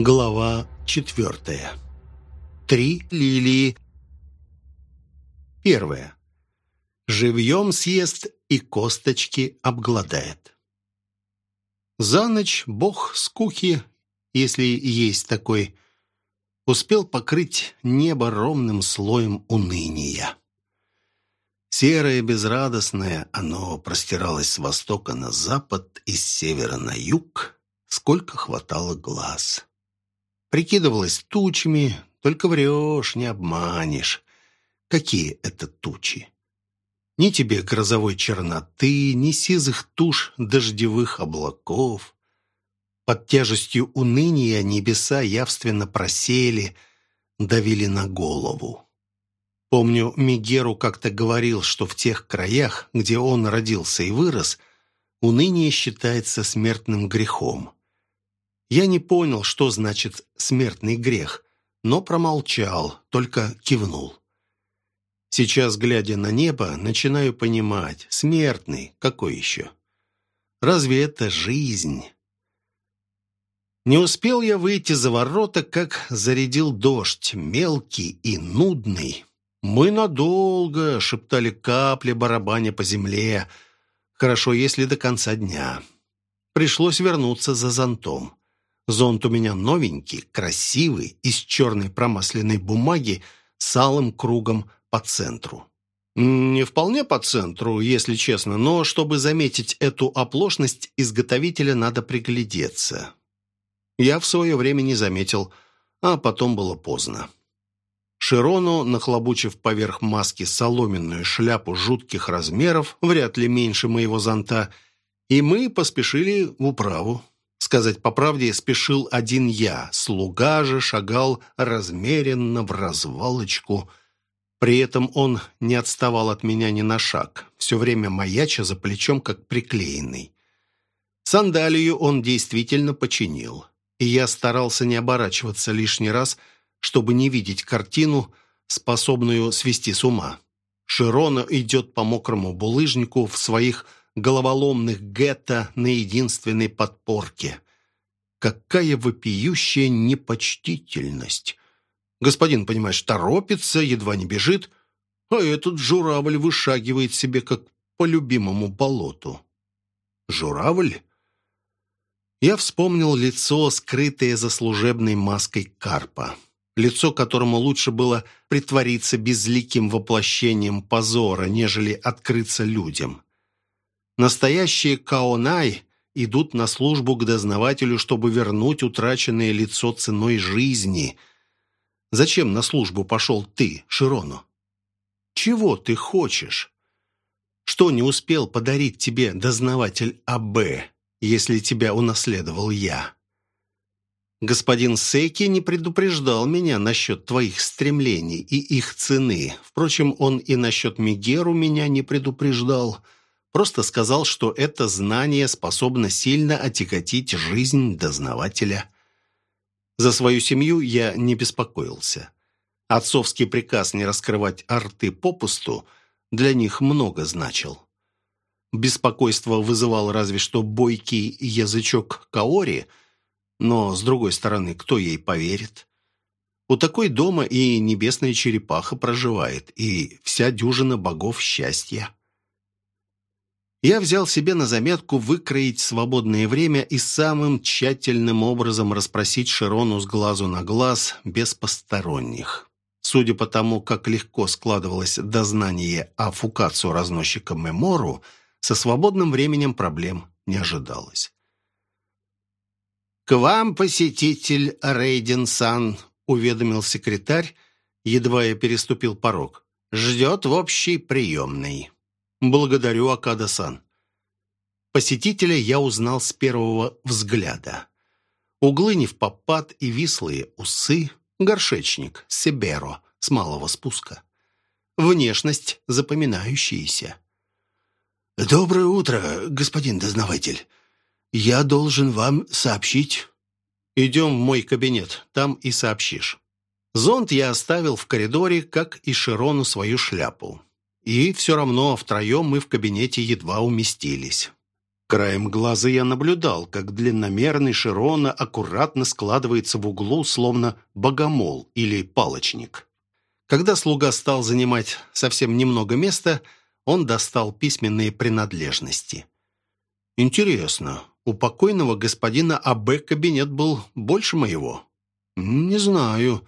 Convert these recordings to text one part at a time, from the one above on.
Глава четвертая. Три лилии. Первое. Живьем съест и косточки обгладает. За ночь бог скуки, если есть такой, успел покрыть небо ровным слоем уныния. Серое, безрадостное, оно простиралось с востока на запад и с севера на юг, сколько хватало глаз. Прикидывалось тучами, только врешь, не обманешь. Какие это тучи? Ни тебе грозовой черноты, ни сизых туш дождевых облаков. Под тяжестью уныния небеса явственно просели, давили на голову. Помню, Мигеру как-то говорил, что в тех краях, где он родился и вырос, уныние считается смертным грехом. Я не понял, что значит «смертный грех», но промолчал, только кивнул. Сейчас, глядя на небо, начинаю понимать, смертный, какой еще? Разве это жизнь? Не успел я выйти за ворота, как зарядил дождь, мелкий и нудный. «Мы надолго!» — шептали капли, барабаня по земле. «Хорошо, если до конца дня». Пришлось вернуться за зонтом. Зонт у меня новенький, красивый, из черной промасленной бумаги с алым кругом по центру. Не вполне по центру, если честно, но чтобы заметить эту оплошность изготовителя, надо приглядеться. Я в свое время не заметил, а потом было поздно. Широну, нахлобучив поверх маски соломенную шляпу жутких размеров, вряд ли меньше моего зонта, и мы поспешили в управу. Сказать по правде, спешил один я. Слуга же шагал размеренно в развалочку. При этом он не отставал от меня ни на шаг, все время маяча за плечом, как приклеенный. Сандалию он действительно починил, и я старался не оборачиваться лишний раз, чтобы не видеть картину, способную свести с ума. Широна идет по мокрому булыжнику в своих головоломных гетто на единственной подпорке. Какая вопиющая непочтительность! Господин, понимаешь, торопится, едва не бежит, а этот журавль вышагивает себе, как по любимому болоту. Журавль? Я вспомнил лицо, скрытое за служебной маской карпа. Лицо, которому лучше было притвориться безликим воплощением позора, нежели открыться людям. Настоящие каонай идут на службу к дознавателю, чтобы вернуть утраченное лицо ценой жизни. Зачем на службу пошел ты, Широну? Чего ты хочешь? Что не успел подарить тебе дознаватель А.Б., если тебя унаследовал я? Господин Сейки не предупреждал меня насчет твоих стремлений и их цены. Впрочем, он и насчет Мигеру меня не предупреждал. — Просто сказал, что это знание способно сильно отяготить жизнь дознавателя. За свою семью я не беспокоился. Отцовский приказ не раскрывать арты попусту для них много значил. Беспокойство вызывал разве что бойкий язычок Каори, но, с другой стороны, кто ей поверит? У такой дома и небесная черепаха проживает, и вся дюжина богов счастья. Я взял себе на заметку выкроить свободное время и самым тщательным образом расспросить Широну с глазу на глаз, без посторонних. Судя по тому, как легко складывалось дознание о Фукацу разносчика Мемору, со свободным временем проблем не ожидалось. «К вам, посетитель Рейден-сан», — уведомил секретарь, едва я переступил порог. «Ждет в общей приемной». «Благодарю, Акада-сан». Посетителя я узнал с первого взгляда. Углы не в попад и вислые усы, горшечник, себеро с малого спуска. Внешность запоминающаяся. «Доброе утро, господин дознаватель. Я должен вам сообщить...» «Идем в мой кабинет, там и сообщишь». Зонт я оставил в коридоре, как и Широну свою шляпу. И все равно втроем мы в кабинете едва уместились. Краем глаза я наблюдал, как длинномерный Широна аккуратно складывается в углу, словно богомол или палочник. Когда слуга стал занимать совсем немного места, он достал письменные принадлежности. Интересно, у покойного господина А.Б. кабинет был больше моего? Не знаю.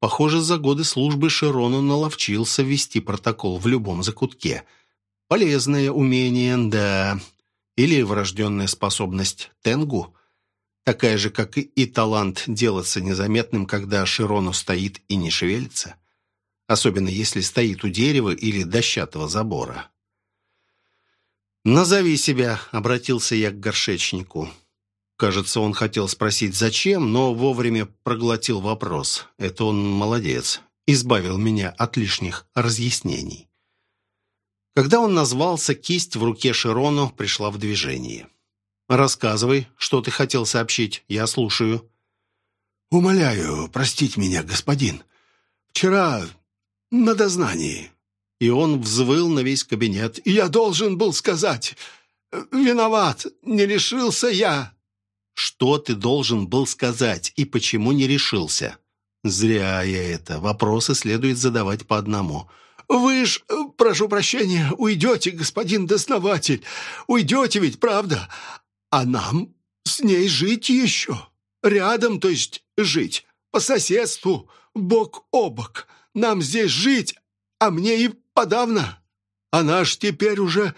Похоже, за годы службы Широну наловчился вести протокол в любом закутке. Полезное умение, да. Или врожденная способность Тенгу. Такая же, как и талант делаться незаметным, когда Широну стоит и не шевелится особенно если стоит у дерева или дощатого забора. «Назови себя», — обратился я к горшечнику. Кажется, он хотел спросить «зачем», но вовремя проглотил вопрос. Это он молодец, избавил меня от лишних разъяснений. Когда он назвался, кисть в руке Широну пришла в движение. «Рассказывай, что ты хотел сообщить, я слушаю». «Умоляю, простить меня, господин. Вчера на дознании». И он взвыл на весь кабинет. «Я должен был сказать. Виноват, не решился я». «Что ты должен был сказать и почему не решился?» «Зря я это. Вопросы следует задавать по одному». «Вы ж, прошу прощения, уйдете, господин дознаватель. Уйдете ведь, правда? А нам с ней жить еще. Рядом, то есть жить. По соседству, бок о бок нам здесь жить, а мне и подавно. Она ж теперь уже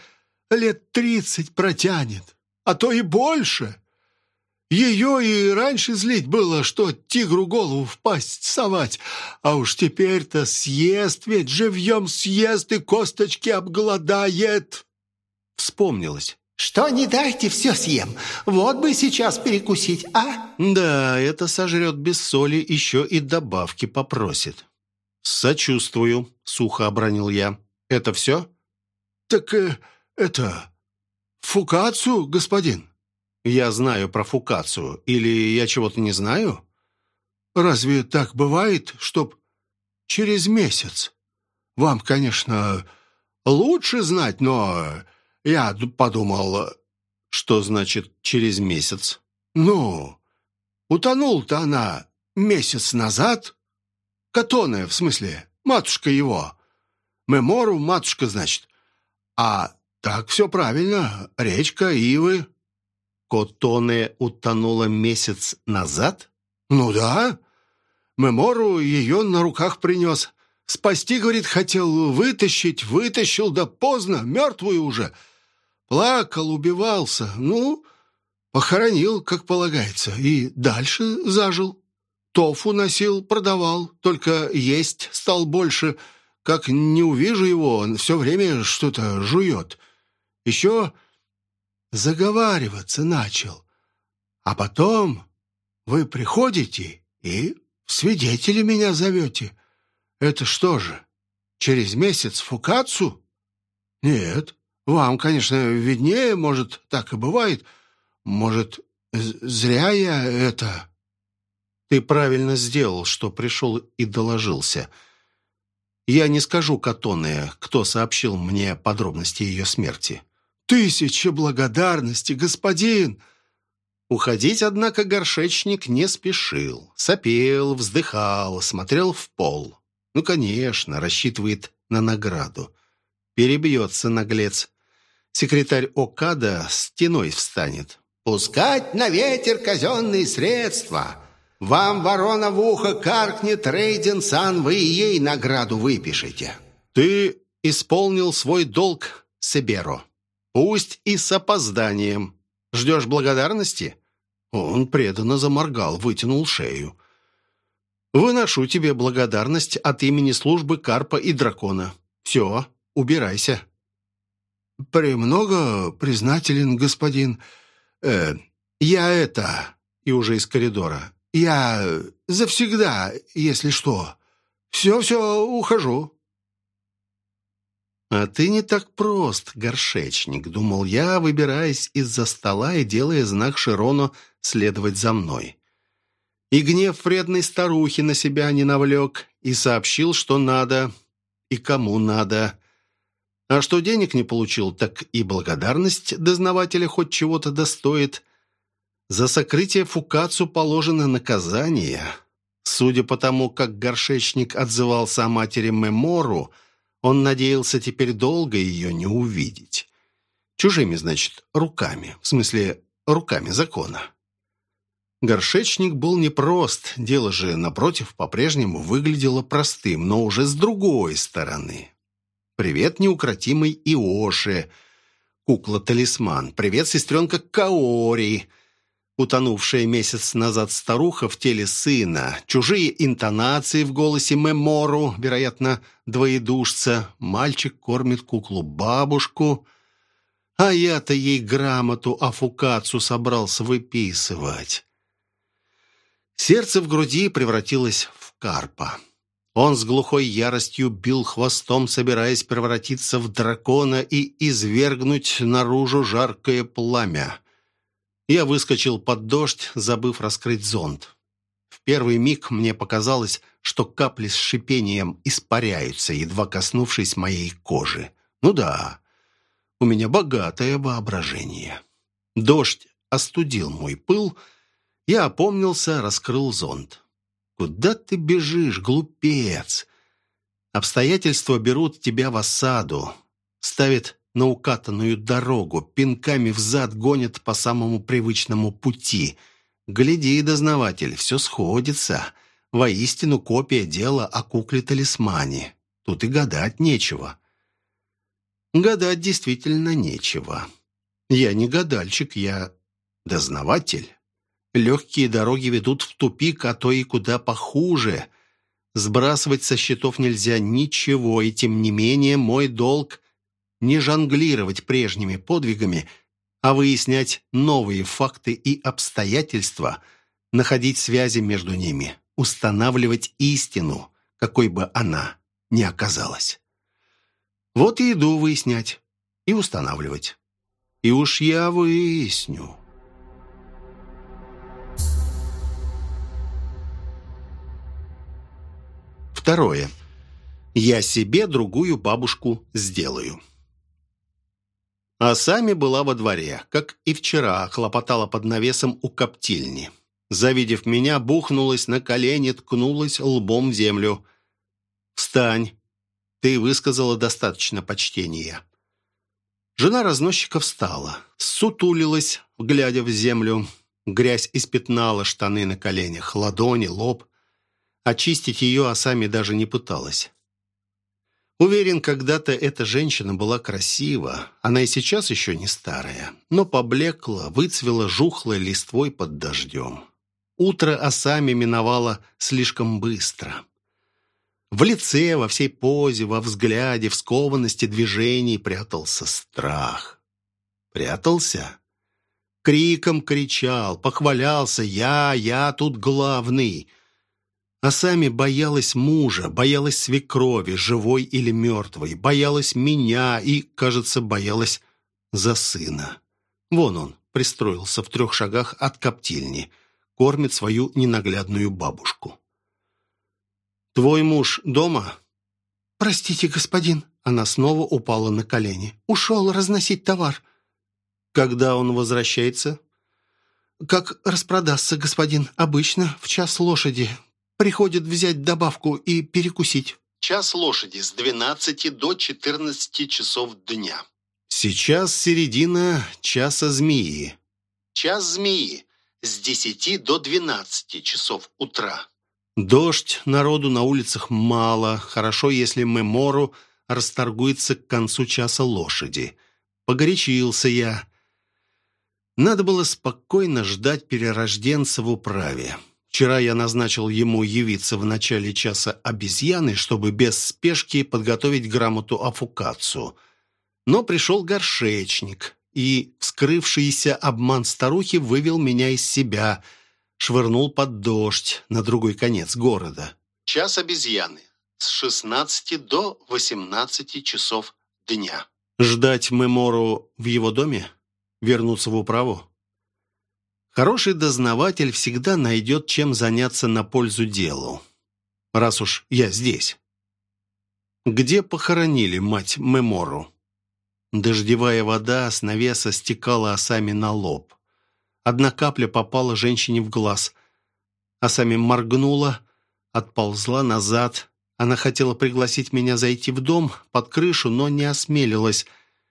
лет тридцать протянет, а то и больше. Ее и раньше злить было, что тигру голову в пасть совать, а уж теперь-то съест ведь, живьем съест и косточки обгладает. Вспомнилось. «Что не дайте, все съем. Вот бы сейчас перекусить, а?» «Да, это сожрет без соли, еще и добавки попросит». «Сочувствую», — сухо обронил я. «Это все?» «Так э, это... фукацию, господин?» «Я знаю про фукацию. Или я чего-то не знаю?» «Разве так бывает, чтоб через месяц? Вам, конечно, лучше знать, но я подумал...» «Что значит «через месяц»?» «Ну, утонул-то она месяц назад, Катоне, в смысле, матушка его. Мемору матушка, значит. А так все правильно, речка Ивы. Котоне утонула месяц назад? Ну да. Мемору ее на руках принес. Спасти, говорит, хотел вытащить, вытащил, да поздно, мертвую уже. Плакал, убивался, ну, похоронил, как полагается, и дальше зажил. Тофу носил, продавал, только есть стал больше. Как не увижу его, он все время что-то жует. Еще заговариваться начал. А потом вы приходите и в свидетели меня зовете. Это что же, через месяц фукацию? Нет, вам, конечно, виднее, может, так и бывает. Может, зря я это... Ты правильно сделал, что пришел и доложился. Я не скажу Катоне, кто сообщил мне подробности ее смерти. Тысяча благодарности, господин!» Уходить, однако, горшечник не спешил. Сопел, вздыхал, смотрел в пол. Ну, конечно, рассчитывает на награду. Перебьется наглец. Секретарь Окада стеной встанет. «Пускать на ветер казенные средства!» Вам ворона в ухо каркнет, Рейден-сан, вы ей награду выпишете». «Ты исполнил свой долг, Себеро. Пусть и с опозданием. Ждешь благодарности?» Он преданно заморгал, вытянул шею. «Выношу тебе благодарность от имени службы Карпа и Дракона. Все, убирайся». «Премного признателен, господин. Э, я это...» И уже из коридора. Я завсегда, если что. Все-все, ухожу». «А ты не так прост, горшечник», — думал я, выбираясь из-за стола и делая знак Широну следовать за мной. И гнев вредной старухи на себя не навлек, и сообщил, что надо, и кому надо. А что денег не получил, так и благодарность дознавателя хоть чего-то достоит. За сокрытие Фукацу положено наказание. Судя по тому, как горшечник отзывался о матери Мемору, он надеялся теперь долго ее не увидеть. Чужими, значит, руками, в смысле, руками закона. Горшечник был непрост, дело же, напротив, по-прежнему выглядело простым, но уже с другой стороны. Привет, неукротимый Иоши, кукла-талисман. Привет, сестренка Каори, утонувшая месяц назад старуха в теле сына. Чужие интонации в голосе Мемору, вероятно, двоедушца. Мальчик кормит куклу-бабушку. А я-то ей грамоту Афукацу собрался выписывать. Сердце в груди превратилось в карпа. Он с глухой яростью бил хвостом, собираясь превратиться в дракона и извергнуть наружу жаркое пламя. Я выскочил под дождь, забыв раскрыть зонт. В первый миг мне показалось, что капли с шипением испаряются, едва коснувшись моей кожи. Ну да, у меня богатое воображение. Дождь остудил мой пыл, я опомнился, раскрыл зонт. Куда ты бежишь, глупец? Обстоятельства берут тебя в осаду, ставят на укатанную дорогу, пинками взад гонят по самому привычному пути. Гляди, дознаватель, все сходится. Воистину копия дела о кукле-талисмане. Тут и гадать нечего. Гадать действительно нечего. Я не гадальщик, я дознаватель. Легкие дороги ведут в тупик, а то и куда похуже. Сбрасывать со счетов нельзя ничего, и тем не менее мой долг не жонглировать прежними подвигами, а выяснять новые факты и обстоятельства, находить связи между ними, устанавливать истину, какой бы она ни оказалась. Вот и иду выяснять и устанавливать. И уж я выясню. Второе. Я себе другую бабушку сделаю. А сами была во дворе, как и вчера, хлопотала под навесом у коптильни. Завидев меня, бухнулась на колени, ткнулась лбом в землю. «Встань! Ты высказала достаточно почтения». Жена разносчика встала, сутулилась, глядя в землю. Грязь испятнала штаны на коленях, ладони, лоб. Очистить ее Асами даже не пыталась. Уверен, когда-то эта женщина была красива. Она и сейчас еще не старая, но поблекла, выцвела жухлой листвой под дождем. Утро Асами миновало слишком быстро. В лице, во всей позе, во взгляде, в скованности движений прятался страх. Прятался? Криком кричал, похвалялся «Я, я тут главный!» А сами боялась мужа, боялась свекрови, живой или мертвой, боялась меня и, кажется, боялась за сына. Вон он, пристроился в трех шагах от коптильни, кормит свою ненаглядную бабушку. «Твой муж дома?» «Простите, господин». Она снова упала на колени. «Ушел разносить товар». «Когда он возвращается?» «Как распродастся, господин. Обычно в час лошади. Приходит взять добавку и перекусить. Час лошади с 12 до 14 часов дня. Сейчас середина часа змеи. Час змеи с 10 до 12 часов утра. Дождь, народу на улицах мало. Хорошо, если Мемору расторгуется к концу часа лошади. Погорячился я. Надо было спокойно ждать перерожденца в управе. Вчера я назначил ему явиться в начале часа обезьяны, чтобы без спешки подготовить грамоту о Фукацу. Но пришел горшечник, и вскрывшийся обман старухи вывел меня из себя, швырнул под дождь на другой конец города. Час обезьяны с 16 до 18 часов дня. Ждать Мемору в его доме? Вернуться в управу? Хороший дознаватель всегда найдет, чем заняться на пользу делу. Раз уж я здесь. Где похоронили мать Мемору? Дождевая вода с навеса стекала осами на лоб. Одна капля попала женщине в глаз. Осами моргнула, отползла назад. Она хотела пригласить меня зайти в дом, под крышу, но не осмелилась.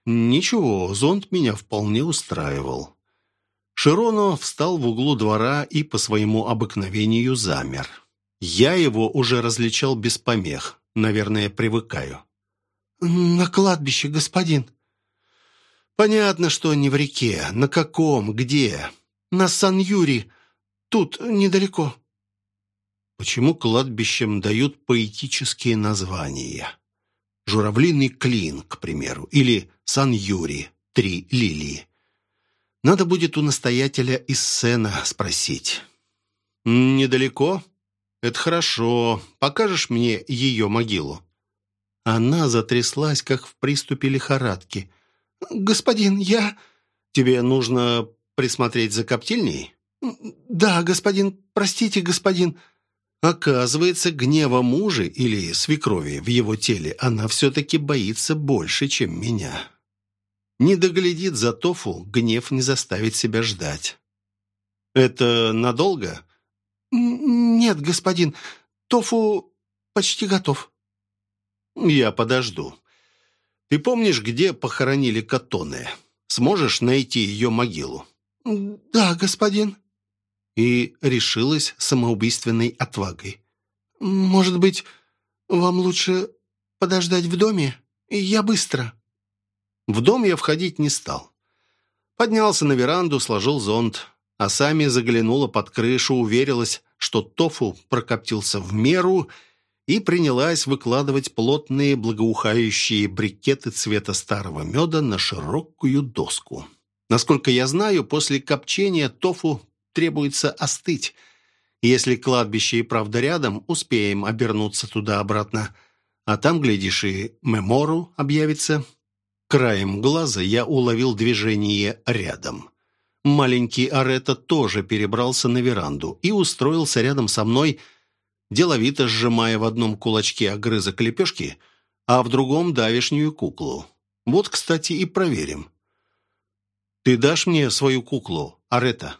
Ничего, зонт меня вполне устраивал. Широно встал в углу двора и по своему обыкновению замер. Я его уже различал без помех. Наверное, привыкаю. «На кладбище, господин», Понятно, что не в реке. На каком? Где? На Сан-Юри. Тут, недалеко. Почему кладбищам дают поэтические названия? Журавлиный клин, к примеру, или Сан-Юри, три лилии. Надо будет у настоятеля из Сена спросить. «Недалеко? Это хорошо. Покажешь мне ее могилу?» Она затряслась, как в приступе лихорадки – «Господин, я...» «Тебе нужно присмотреть за коптильней?» «Да, господин. Простите, господин». Оказывается, гнева мужа или свекрови в его теле она все-таки боится больше, чем меня. Не доглядит за тофу, гнев не заставит себя ждать. «Это надолго?» «Нет, господин. Тофу почти готов». «Я подожду. Ты помнишь, где похоронили Катоне? Сможешь найти ее могилу?» «Да, господин». И решилась самоубийственной отвагой. «Может быть, вам лучше подождать в доме? Я быстро». В дом я входить не стал. Поднялся на веранду, сложил зонт, а сами заглянула под крышу, уверилась, что тофу прокоптился в меру и принялась выкладывать плотные благоухающие брикеты цвета старого меда на широкую доску. Насколько я знаю, после копчения тофу требуется остыть. Если кладбище и правда рядом, успеем обернуться туда-обратно. А там, глядишь, и мемору объявится. Краем глаза я уловил движение рядом. Маленький Арета тоже перебрался на веранду и устроился рядом со мной, деловито сжимая в одном кулачке огрызок лепешки, а в другом давишнюю куклу. Вот, кстати, и проверим. «Ты дашь мне свою куклу, Арета?»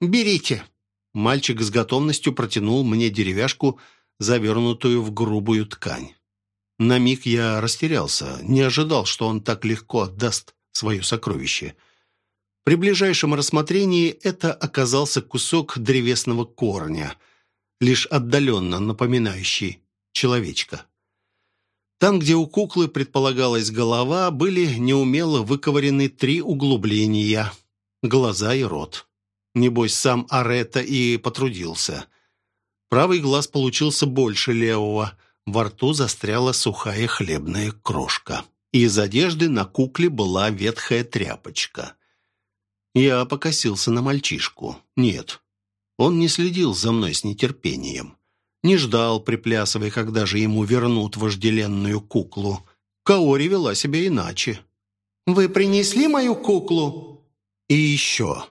«Берите». Мальчик с готовностью протянул мне деревяшку, завернутую в грубую ткань. На миг я растерялся, не ожидал, что он так легко отдаст свое сокровище. При ближайшем рассмотрении это оказался кусок древесного корня — лишь отдаленно напоминающий человечка. Там, где у куклы предполагалась голова, были неумело выковырены три углубления – глаза и рот. Небось, сам Арета и потрудился. Правый глаз получился больше левого, во рту застряла сухая хлебная крошка. Из одежды на кукле была ветхая тряпочка. Я покосился на мальчишку. Нет, он не следил за мной с нетерпением. Не ждал, приплясывая, когда же ему вернут вожделенную куклу. Каори вела себя иначе. «Вы принесли мою куклу?» «И еще».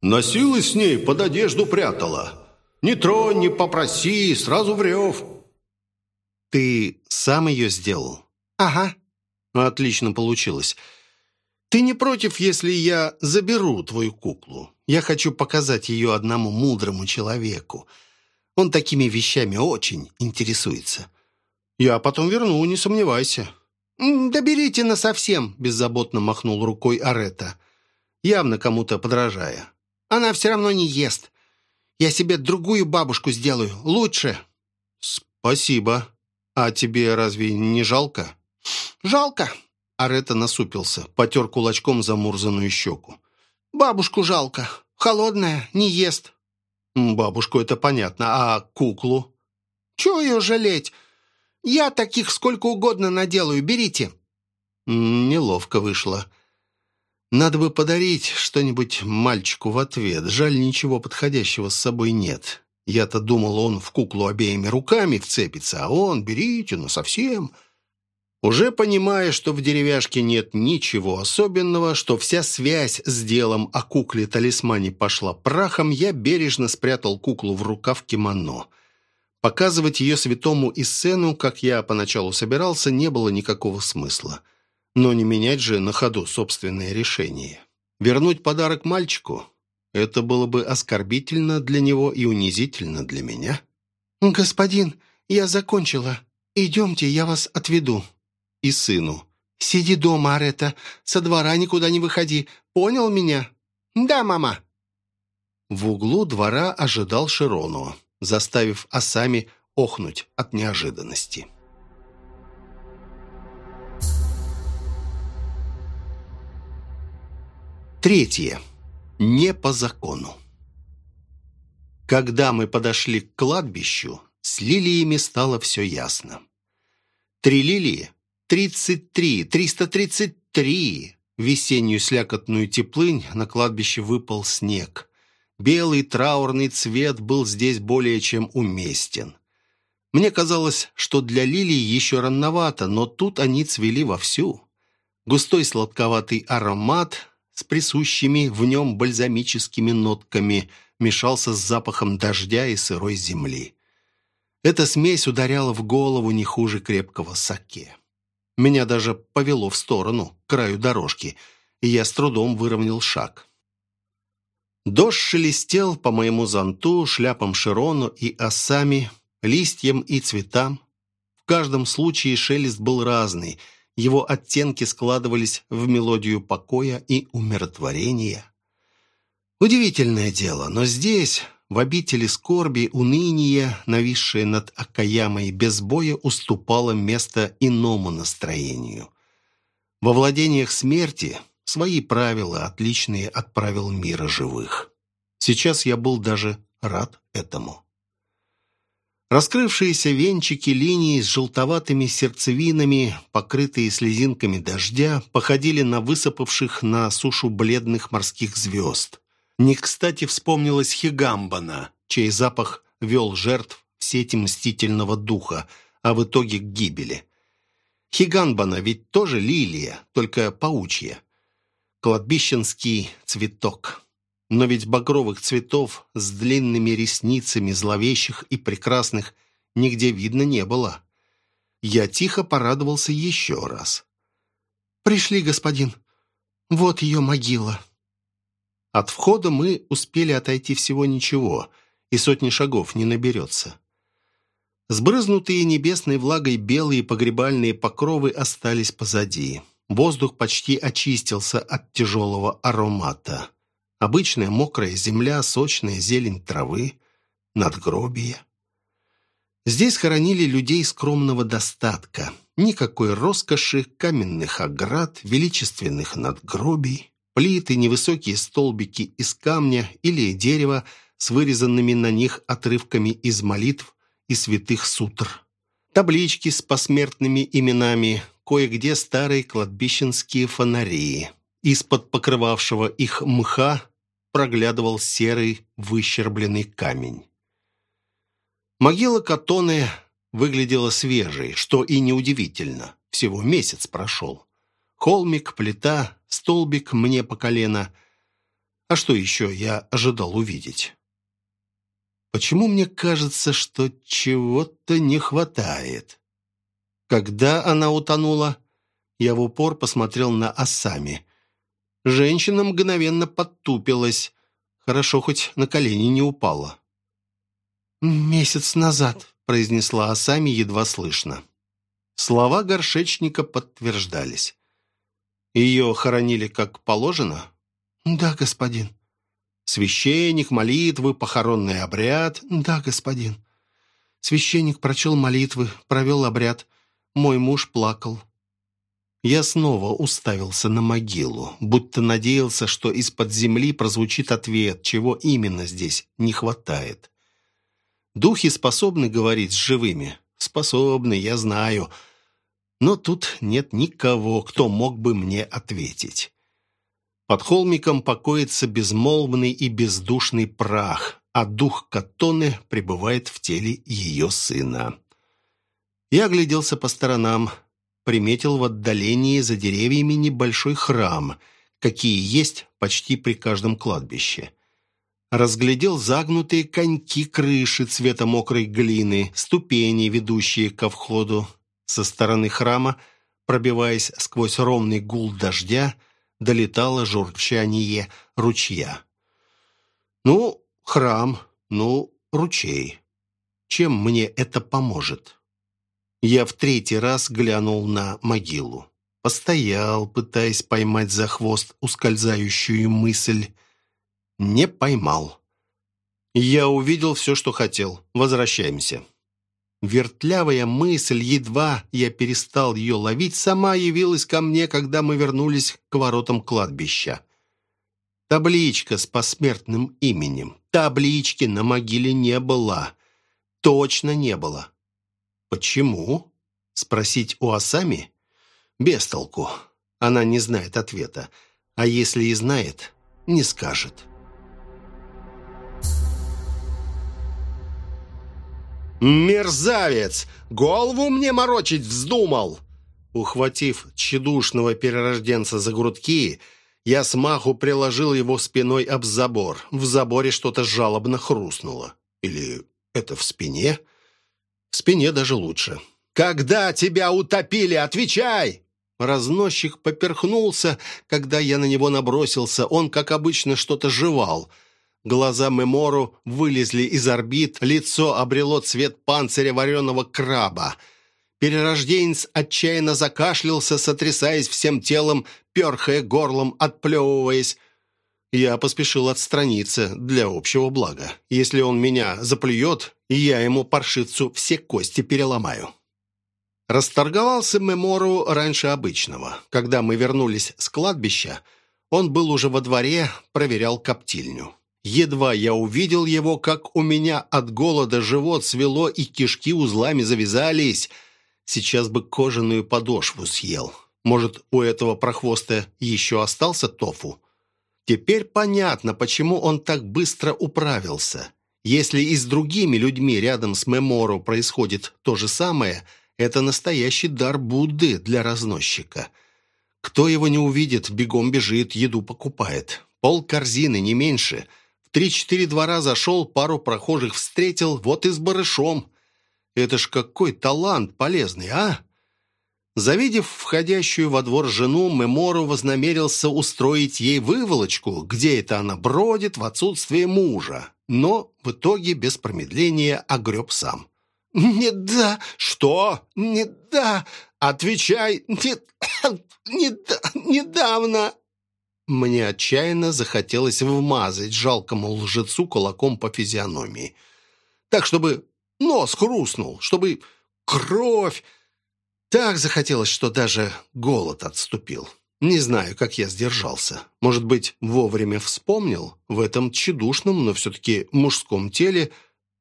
«Носилась с ней, под одежду прятала. Не тронь, не попроси, сразу врев». «Ты сам ее сделал?» «Ага». «Отлично получилось. Ты не против, если я заберу твою куклу? Я хочу показать ее одному мудрому человеку. Он такими вещами очень интересуется. Я потом верну, не сомневайся». «Да берите насовсем», — беззаботно махнул рукой Арета, явно кому-то подражая. «Она все равно не ест. Я себе другую бабушку сделаю, лучше». «Спасибо. А тебе разве не жалко?» «Жалко. Арета насупился, потер кулачком замурзанную щеку. «Бабушку жалко. Холодная, не ест». «Бабушку это понятно. А куклу?» «Чего ее жалеть? Я таких сколько угодно наделаю. Берите». Неловко вышло. Надо бы подарить что-нибудь мальчику в ответ. Жаль, ничего подходящего с собой нет. Я-то думал, он в куклу обеими руками вцепится, а он, берите, ну совсем... Уже понимая, что в деревяшке нет ничего особенного, что вся связь с делом о кукле-талисмане пошла прахом, я бережно спрятал куклу в рукав кимоно. Показывать ее святому Иссену, как я поначалу собирался, не было никакого смысла. Но не менять же на ходу собственное решение. Вернуть подарок мальчику – это было бы оскорбительно для него и унизительно для меня. «Господин, я закончила. Идемте, я вас отведу». И сыну. «Сиди дома, Арета. Со двора никуда не выходи. Понял меня?» «Да, мама». В углу двора ожидал Широну, заставив осами охнуть от неожиданности. Третье. Не по закону. Когда мы подошли к кладбищу, с лилиями стало все ясно. Три лилии — тридцать три, триста тридцать три. Весеннюю слякотную теплынь на кладбище выпал снег. Белый траурный цвет был здесь более чем уместен. Мне казалось, что для лилий еще рановато, но тут они цвели вовсю. Густой сладковатый аромат с присущими в нем бальзамическими нотками мешался с запахом дождя и сырой земли. Эта смесь ударяла в голову не хуже крепкого саке. Меня даже повело в сторону, к краю дорожки, и я с трудом выровнял шаг. Дождь шелестел по моему зонту, шляпам Широну и осами, листьям и цветам. В каждом случае шелест был разный — его оттенки складывались в мелодию покоя и умиротворения. Удивительное дело, но здесь, в обители скорби, уныние, нависшее над Акаямой без боя, уступало место иному настроению. Во владениях смерти свои правила, отличные от правил мира живых. Сейчас я был даже рад этому. Раскрывшиеся венчики линий с желтоватыми сердцевинами, покрытые слезинками дождя, походили на высыпавших на сушу бледных морских звезд. Не кстати вспомнилась Хигамбана, чей запах вел жертв в сети мстительного духа, а в итоге к гибели. Хиганбана ведь тоже лилия, только паучья. Кладбищенский цветок. Но ведь багровых цветов с длинными ресницами зловещих и прекрасных нигде видно не было. Я тихо порадовался еще раз. «Пришли, господин. Вот ее могила». От входа мы успели отойти всего ничего, и сотни шагов не наберется. Сбрызнутые небесной влагой белые погребальные покровы остались позади. Воздух почти очистился от тяжелого аромата. Обычная мокрая земля, сочная зелень травы, надгробия. Здесь хоронили людей скромного достатка. Никакой роскоши, каменных оград, величественных надгробий, плиты, невысокие столбики из камня или дерева с вырезанными на них отрывками из молитв и святых сутр. Таблички с посмертными именами, кое-где старые кладбищенские фонари. Из-под покрывавшего их мха проглядывал серый выщербленный камень. Могила Катоны выглядела свежей, что и неудивительно. Всего месяц прошел. Холмик, плита, столбик мне по колено. А что еще я ожидал увидеть? Почему мне кажется, что чего-то не хватает? Когда она утонула, я в упор посмотрел на Асами. Женщина мгновенно подтупилась. Хорошо, хоть на колени не упала. «Месяц назад», — произнесла Асами едва слышно. Слова горшечника подтверждались. Ее хоронили как положено? «Да, господин». «Священник, молитвы, похоронный обряд?» «Да, господин». Священник прочел молитвы, провел обряд. Мой муж плакал. Я снова уставился на могилу, будто надеялся, что из-под земли прозвучит ответ, чего именно здесь не хватает. Духи способны говорить с живыми? Способны, я знаю. Но тут нет никого, кто мог бы мне ответить. Под холмиком покоится безмолвный и бездушный прах, а дух Катоны пребывает в теле ее сына. Я огляделся по сторонам, приметил в отдалении за деревьями небольшой храм, какие есть почти при каждом кладбище. Разглядел загнутые коньки крыши цвета мокрой глины, ступени, ведущие ко входу. Со стороны храма пробиваясь сквозь ровный гул дождя, долетало журчание ручья. «Ну, храм, ну, ручей. Чем мне это поможет?» Я в третий раз глянул на могилу. Постоял, пытаясь поймать за хвост ускользающую мысль. Не поймал. Я увидел все, что хотел. Возвращаемся. Вертлявая мысль, едва я перестал ее ловить, сама явилась ко мне, когда мы вернулись к воротам кладбища. Табличка с посмертным именем. Таблички на могиле не было. Точно не было. Почему? Спросить у Асами? Без толку. Она не знает ответа. А если и знает, не скажет. «Мерзавец! Голову мне морочить вздумал!» Ухватив тщедушного перерожденца за грудки, я смаху приложил его спиной об забор. В заборе что-то жалобно хрустнуло. Или это в спине? В спине даже лучше. «Когда тебя утопили? Отвечай!» Разносчик поперхнулся, когда я на него набросился. Он, как обычно, что-то жевал – Глаза Мемору вылезли из орбит, лицо обрело цвет панциря вареного краба. Перерожденец отчаянно закашлялся, сотрясаясь всем телом, перхая горлом, отплевываясь. Я поспешил отстраниться для общего блага. Если он меня заплюет, я ему, паршивцу, все кости переломаю. Расторговался Мемору раньше обычного. Когда мы вернулись с кладбища, он был уже во дворе, проверял коптильню. Едва я увидел его, как у меня от голода живот свело и кишки узлами завязались. Сейчас бы кожаную подошву съел. Может, у этого прохвоста еще остался тофу? Теперь понятно, почему он так быстро управился. Если и с другими людьми рядом с Меморо происходит то же самое, это настоящий дар Будды для разносчика. Кто его не увидит, бегом бежит, еду покупает. Пол корзины, не меньше – Три-четыре двора зашел, пару прохожих встретил, вот и с барышом. Это ж какой талант полезный, а? Завидев входящую во двор жену, Мемору вознамерился устроить ей выволочку, где это она бродит в отсутствие мужа. Но в итоге без промедления огреб сам. «Не да!» «Что?» «Не да!» «Отвечай!» «Не, не да! Недавно!» Мне отчаянно захотелось вмазать жалкому лжецу кулаком по физиономии. Так, чтобы нос хрустнул, чтобы кровь... Так захотелось, что даже голод отступил. Не знаю, как я сдержался. Может быть, вовремя вспомнил в этом тщедушном, но все-таки мужском теле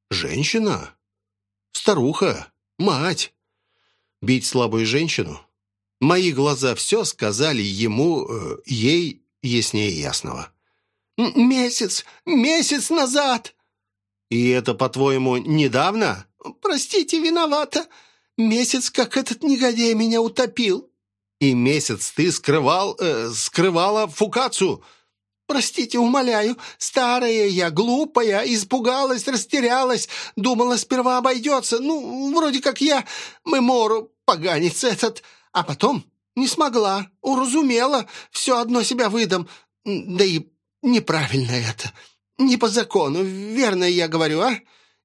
женщина, старуха, мать. Бить слабую женщину? Мои глаза все сказали ему, э, ей яснее ясного. «Месяц, месяц назад!» «И это, по-твоему, недавно?» «Простите, виновата. Месяц, как этот негодяй меня утопил». «И месяц ты скрывал, э, скрывала Фукацу?» «Простите, умоляю, старая я, глупая, испугалась, растерялась, думала, сперва обойдется, ну, вроде как я, Мемору, поганец этот, а потом не смогла, уразумела, все одно себя выдам. Да и неправильно это. Не по закону, верно я говорю, а?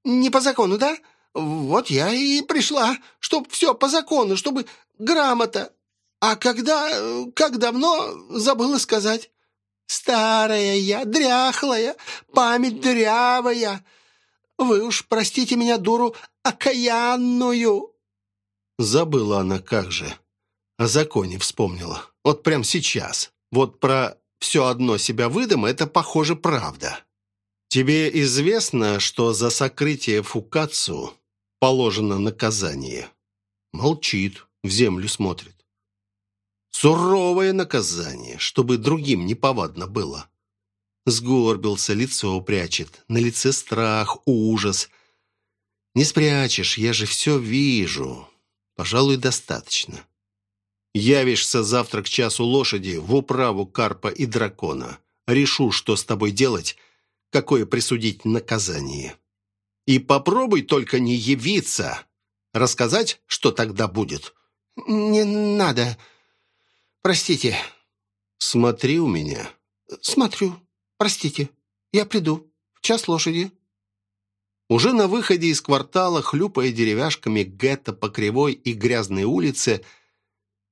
Не по закону, да? Вот я и пришла, чтоб все по закону, чтобы грамота. А когда, как давно, забыла сказать. Старая я, дряхлая, память дырявая. Вы уж простите меня, дуру, окаянную. Забыла она как же. О законе вспомнила. Вот прям сейчас. Вот про «все одно себя выдам» — это, похоже, правда. Тебе известно, что за сокрытие фукацу положено наказание? Молчит, в землю смотрит. Суровое наказание, чтобы другим неповадно было. Сгорбился, лицо прячет, на лице страх, ужас. Не спрячешь, я же все вижу. Пожалуй, достаточно. Явишься завтра к часу лошади в управу карпа и дракона. Решу, что с тобой делать, какое присудить наказание. И попробуй только не явиться. Рассказать, что тогда будет? «Не надо. Простите». «Смотри у меня». «Смотрю. Простите. Я приду. В час лошади». Уже на выходе из квартала, хлюпая деревяшками гетто по кривой и грязной улице,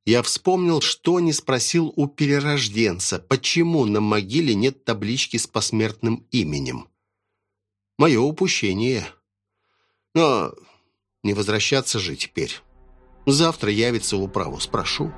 я вспомнил, что не спросил у перерожденца, почему на могиле нет таблички с посмертным именем. Мое упущение. Но не возвращаться же теперь. Завтра явится в управу, спрошу.